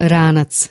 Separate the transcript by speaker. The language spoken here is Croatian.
Speaker 1: Ranac.